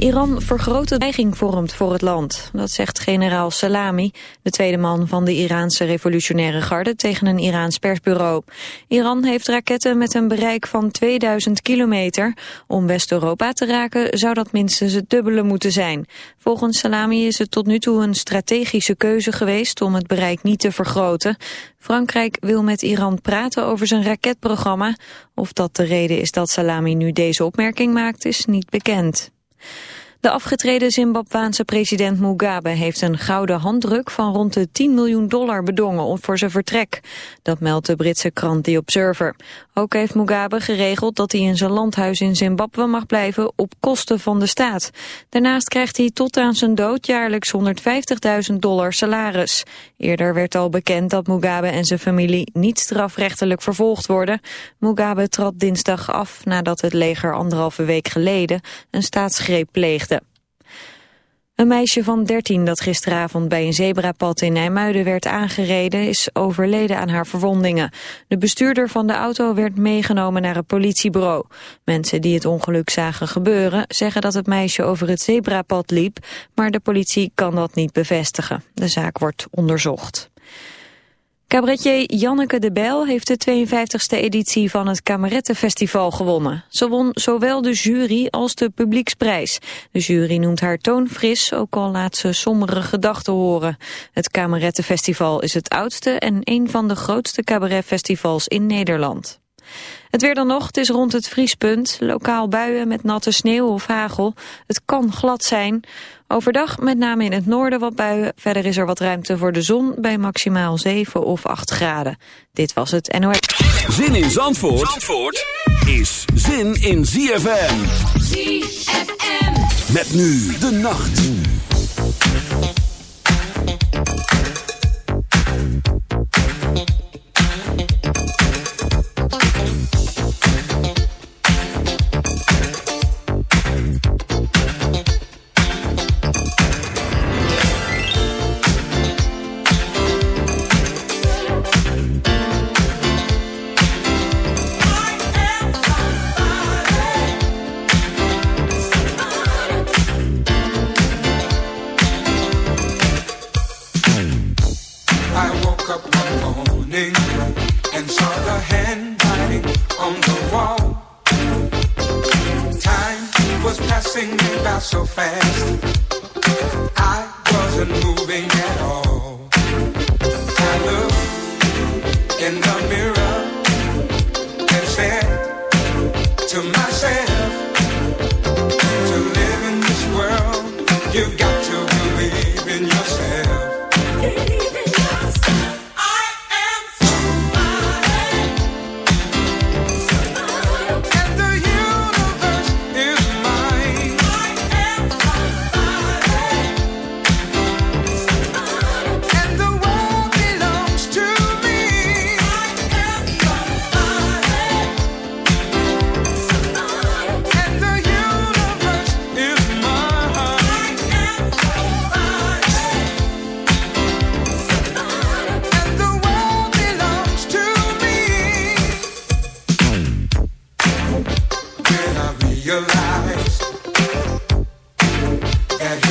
Iran vergroot de dreiging vormt voor het land. Dat zegt generaal Salami, de tweede man van de Iraanse revolutionaire garde... tegen een Iraans persbureau. Iran heeft raketten met een bereik van 2000 kilometer. Om West-Europa te raken zou dat minstens het dubbele moeten zijn. Volgens Salami is het tot nu toe een strategische keuze geweest... om het bereik niet te vergroten. Frankrijk wil met Iran praten over zijn raketprogramma. Of dat de reden is dat Salami nu deze opmerking maakt, is niet bekend. De afgetreden Zimbabwaanse president Mugabe heeft een gouden handdruk van rond de 10 miljoen dollar bedongen voor zijn vertrek. Dat meldt de Britse krant The Observer. Ook heeft Mugabe geregeld dat hij in zijn landhuis in Zimbabwe mag blijven op kosten van de staat. Daarnaast krijgt hij tot aan zijn dood jaarlijks 150.000 dollar salaris. Eerder werd al bekend dat Mugabe en zijn familie niet strafrechtelijk vervolgd worden. Mugabe trad dinsdag af nadat het leger anderhalve week geleden een staatsgreep pleegde. Een meisje van 13 dat gisteravond bij een zebrapad in Nijmuiden werd aangereden is overleden aan haar verwondingen. De bestuurder van de auto werd meegenomen naar het politiebureau. Mensen die het ongeluk zagen gebeuren zeggen dat het meisje over het zebrapad liep, maar de politie kan dat niet bevestigen. De zaak wordt onderzocht. Cabaretier Janneke de Bijl heeft de 52e editie van het Kamerettenfestival gewonnen. Ze won zowel de jury als de publieksprijs. De jury noemt haar toonfris, ook al laat ze sombere gedachten horen. Het Kamerettenfestival is het oudste en een van de grootste cabaretfestivals in Nederland. Het weer dan nog, het is rond het vriespunt. Lokaal buien met natte sneeuw of hagel. Het kan glad zijn. Overdag met name in het noorden wat buien. Verder is er wat ruimte voor de zon bij maximaal 7 of 8 graden. Dit was het NOS. Zin in Zandvoort, Zandvoort is zin in ZFM. ZFM. Met nu de nacht.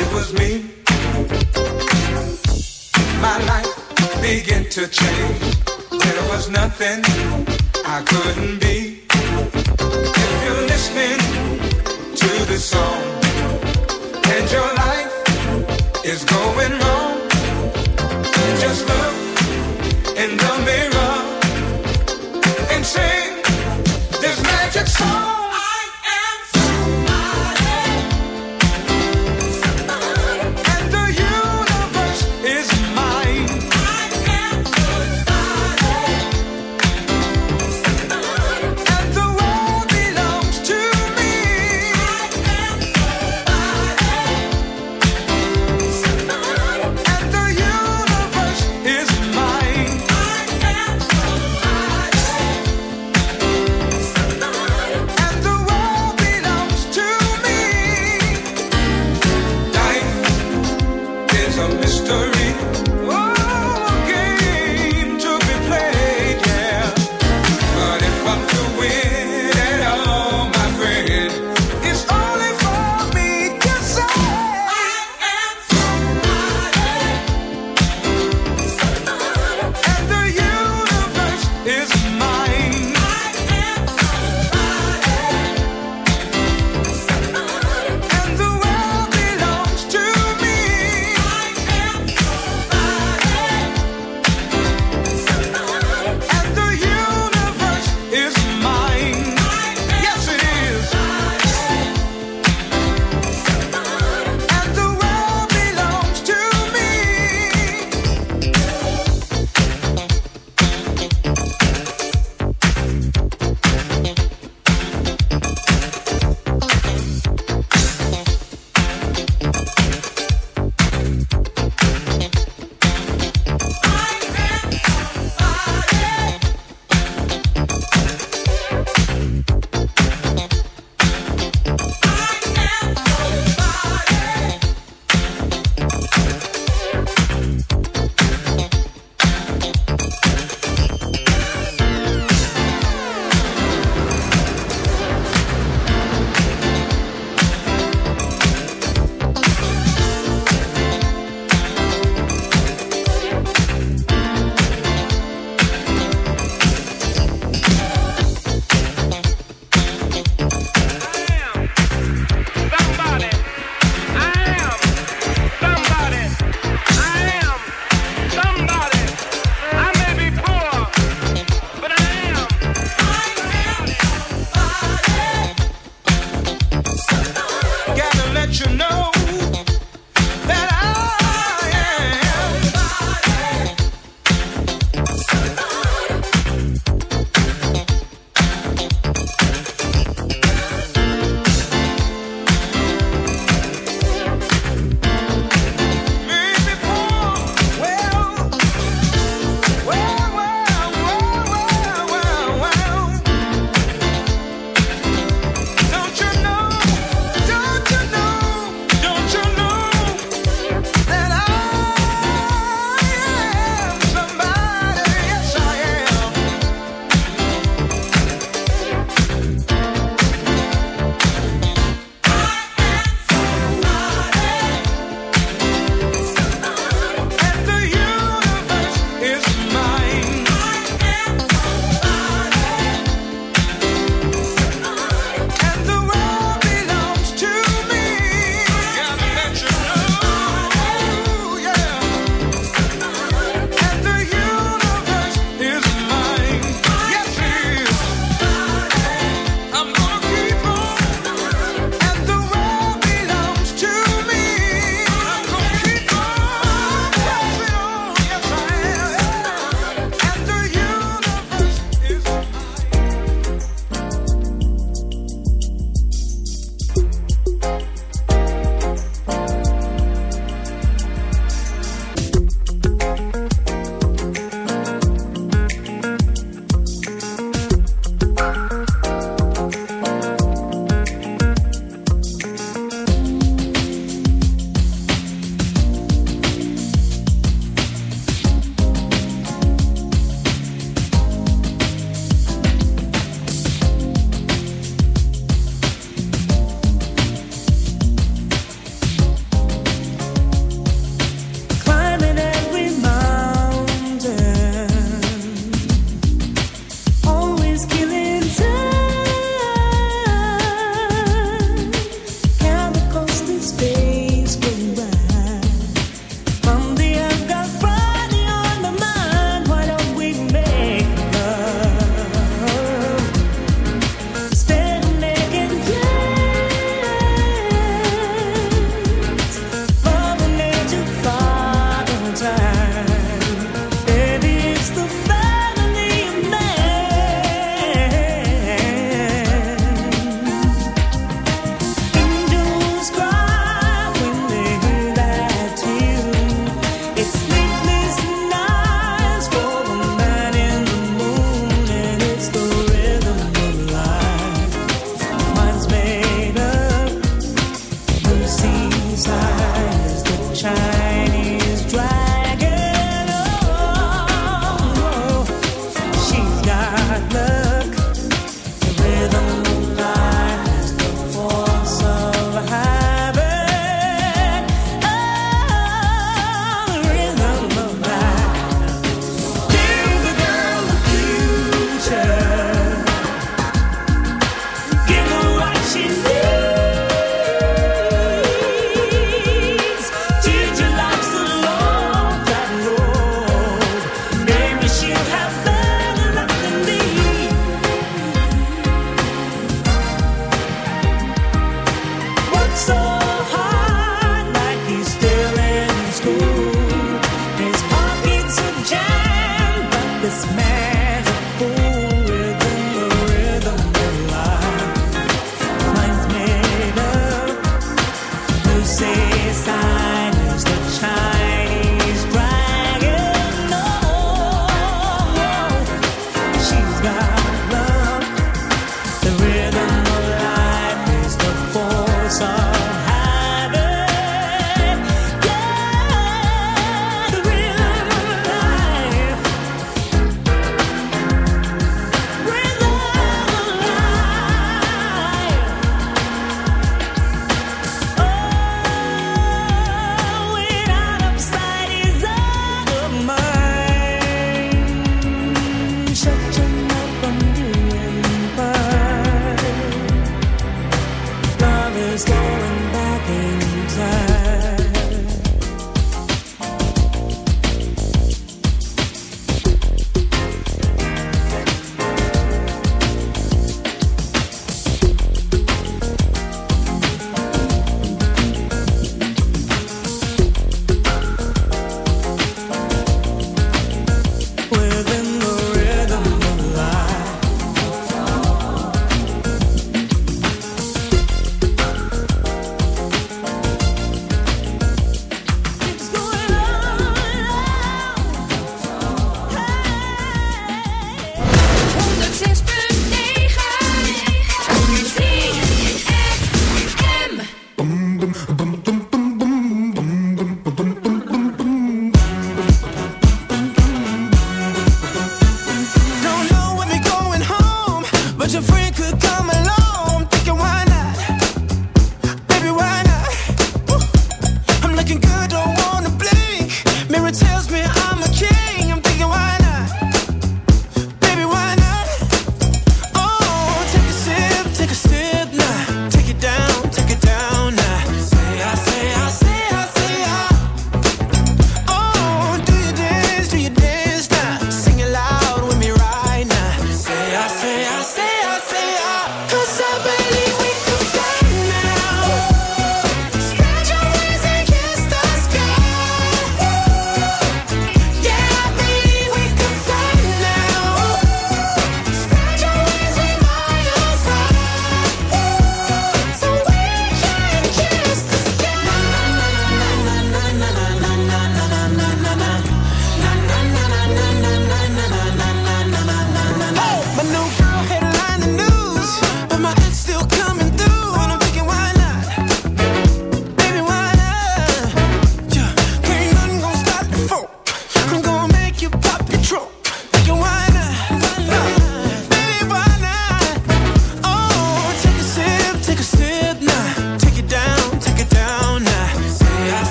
It was me. My life began to change. There was nothing I couldn't be. If you're listening to the song and your life is going wrong, just look in the mirror and sing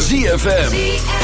ZFM.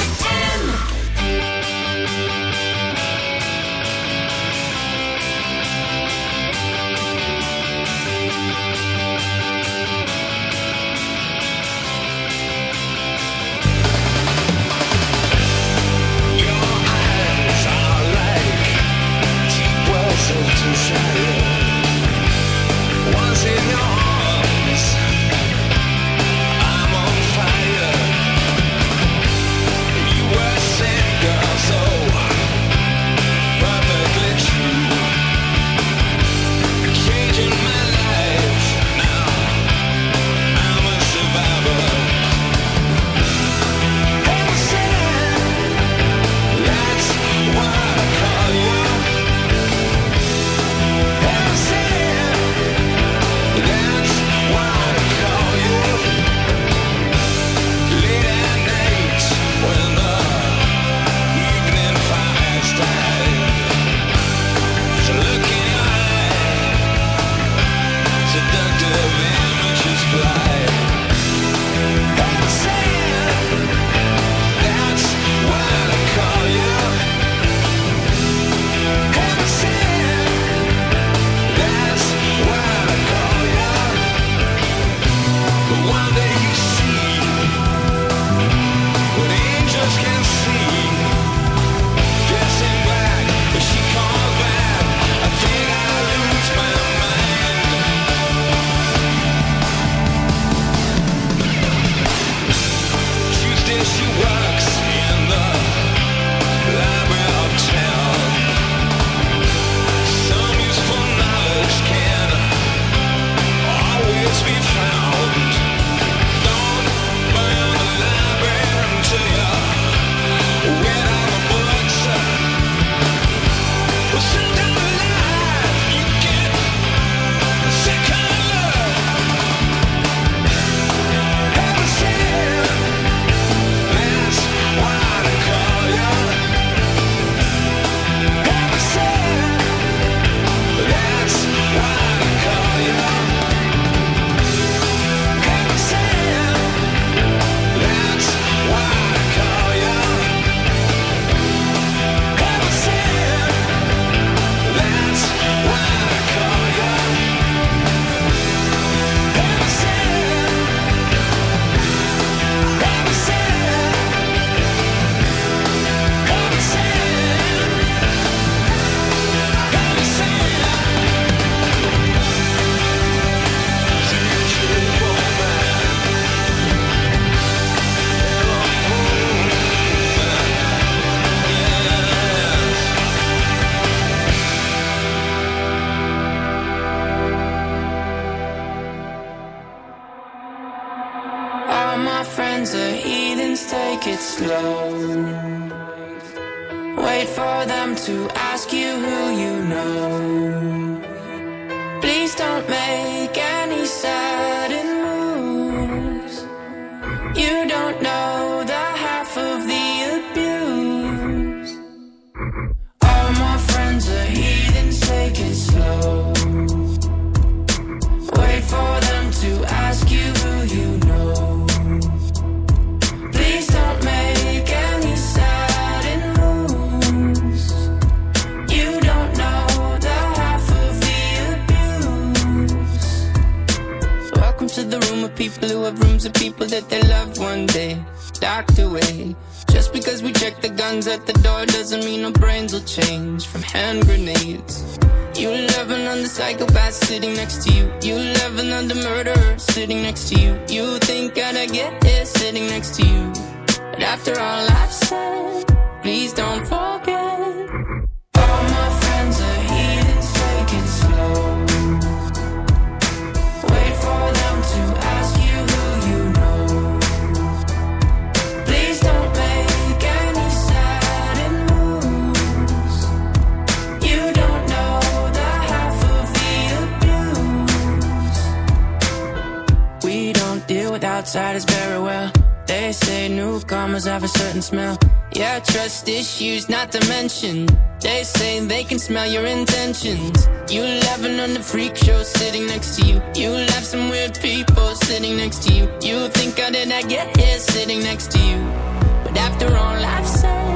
sitting next to you. You live another murderer sitting next to you. Not to mention. They say they can smell your intentions. You laughing on the freak show sitting next to you. You laugh some weird people sitting next to you. You think how did I get here sitting next to you? But after all I've said,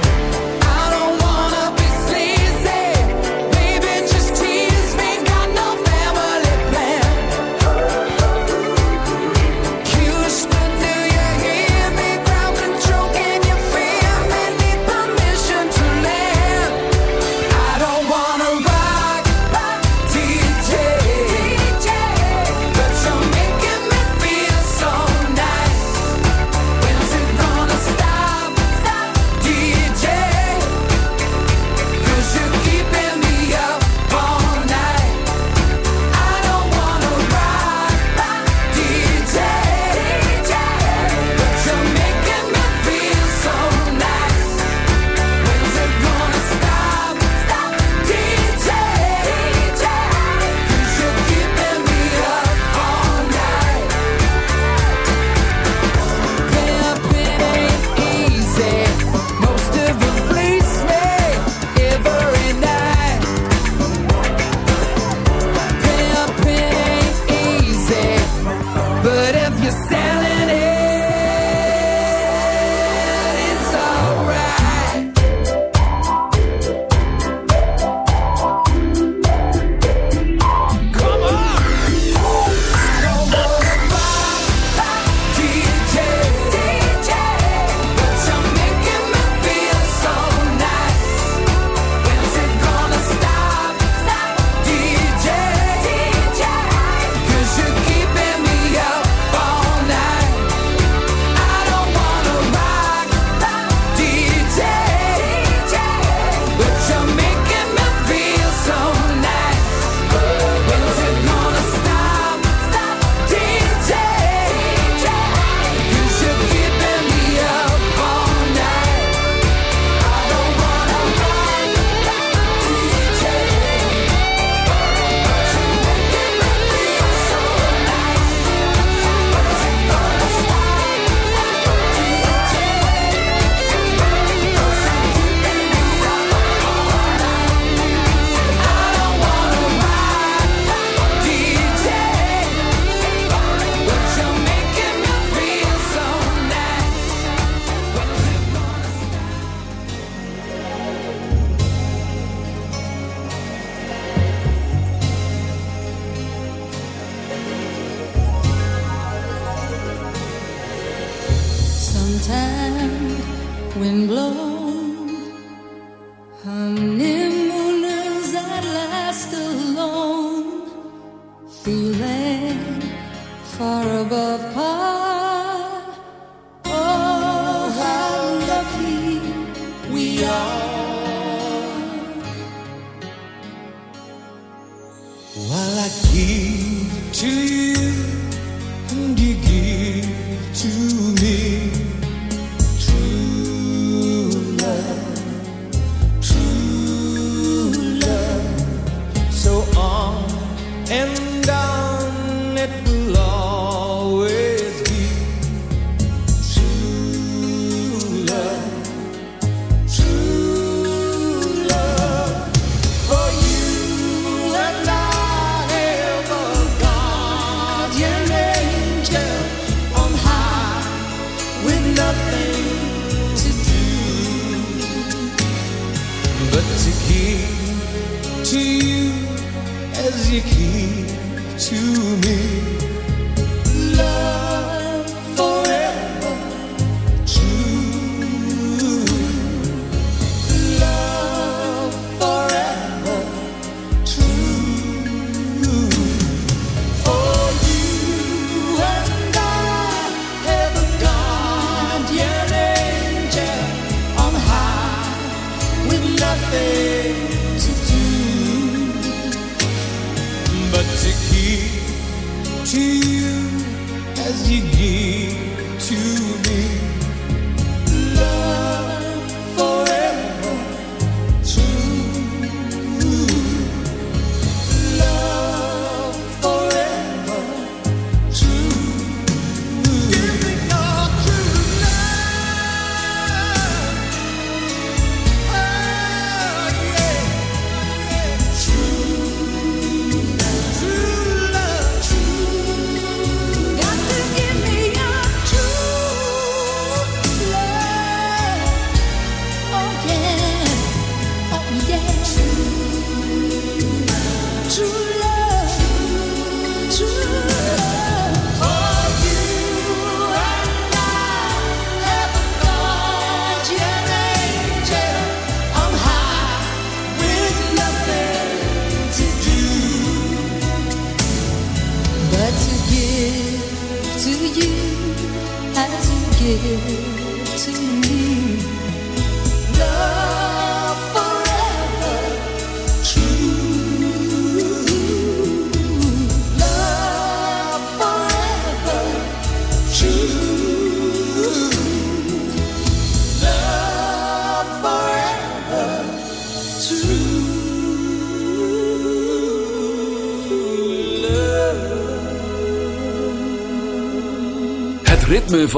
While I give to you.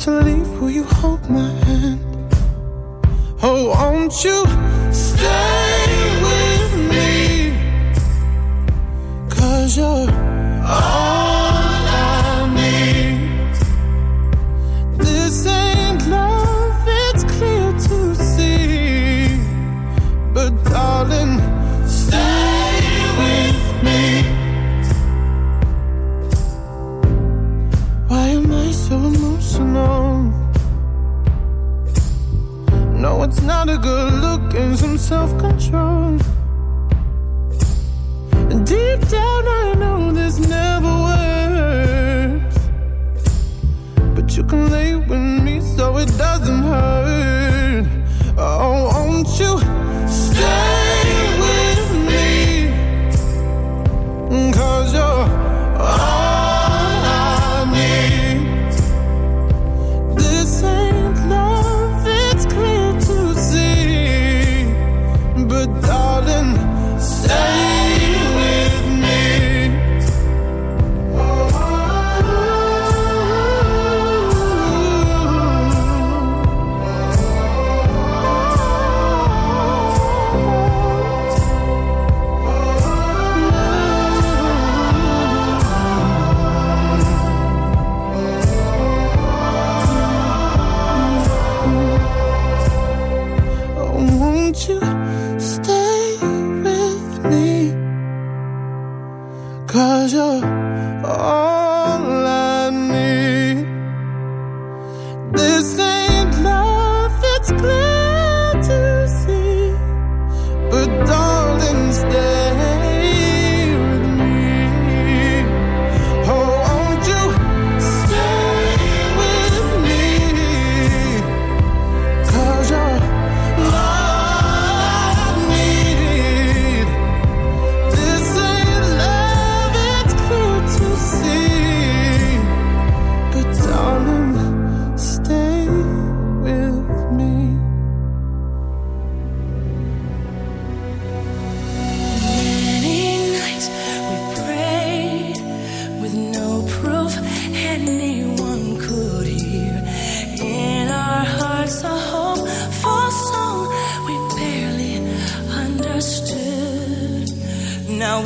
To leave,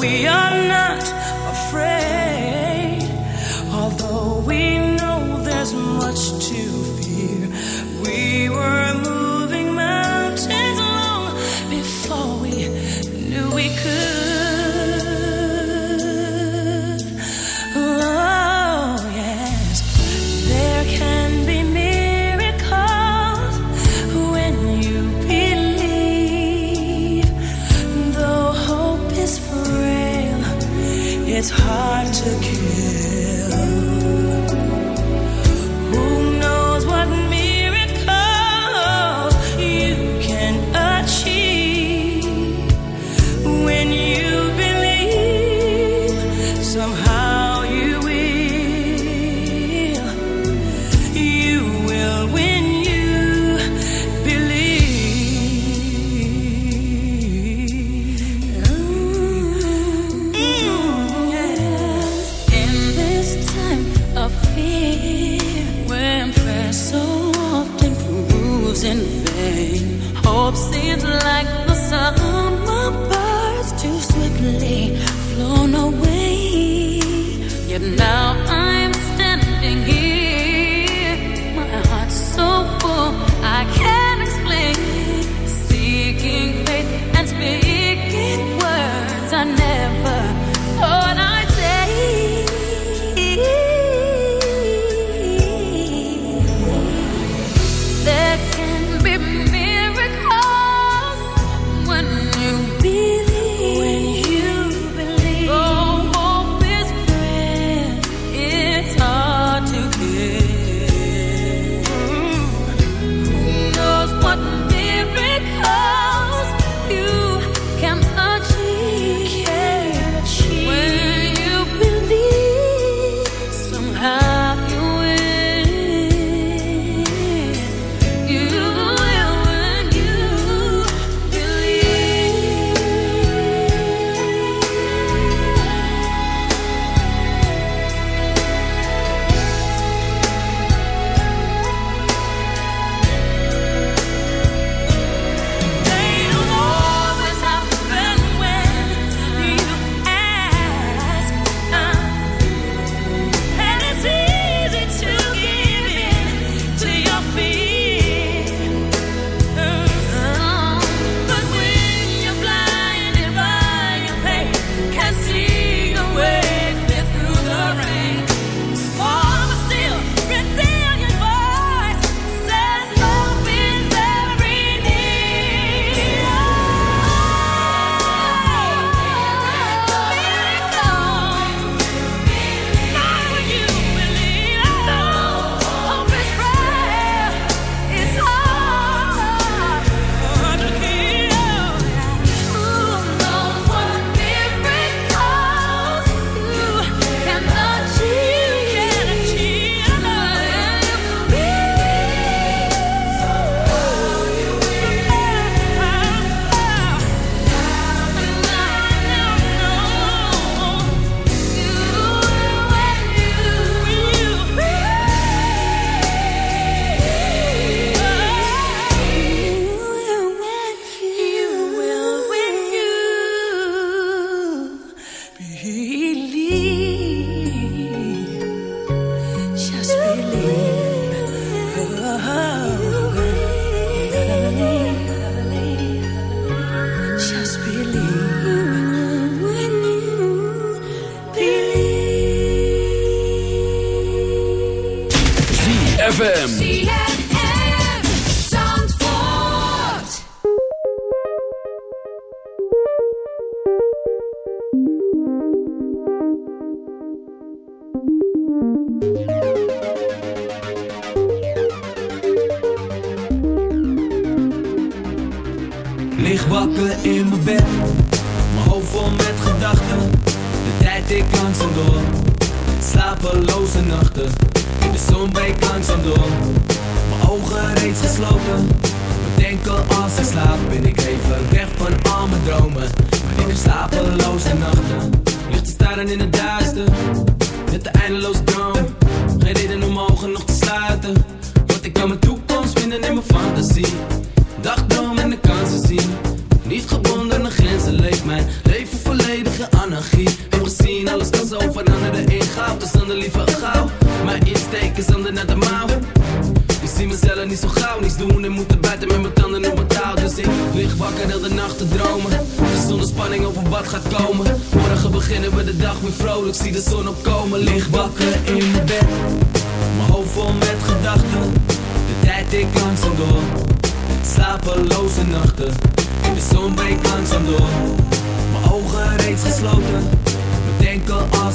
we are not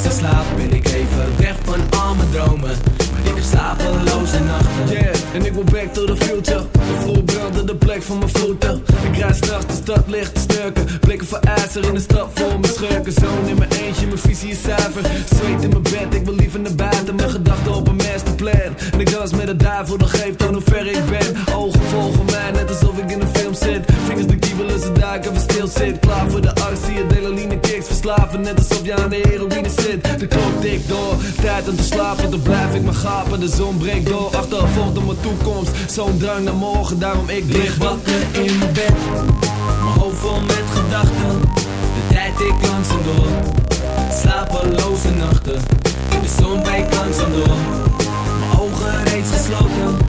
als ik slaap, ben ik even weg van al mijn dromen. Maar ik heb slapeloze nachten. Yeah, en ik wil back to the future. De vloer brandde de plek van mijn voeten. Ik rijd s'nachts de stad licht te snurken. Blikken voor ijzer in de stad vol mijn schurken. Zoon in mijn eentje, mijn visie is zuiver. Zweet in mijn bed, ik wil liever naar buiten. Mijn gedachten op een masterplan. En ik dans met de duivel, dat geeft aan hoe ver ik ben. Ogen volgen mij, net alsof ik in een film zit. Vingers de kiebelen, ze duiken, we stil zit. Klaar voor de adrenaline kicks verslaven. Net alsof je aan de heroïne zit. De klok tikt door, tijd om te slapen. Dan blijf ik maar gapen, de zon breekt door. Achtervolgd op mijn toekomst, zo'n drang naar morgen. Daarom ik Lig wakker in mijn bed, mijn hoofd vol met gedachten. De tijd ik langzaam door, slapeloze nachten. De zon breekt langzaam door, mijn ogen reeds gesloten.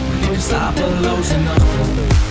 Slapeloze nachten.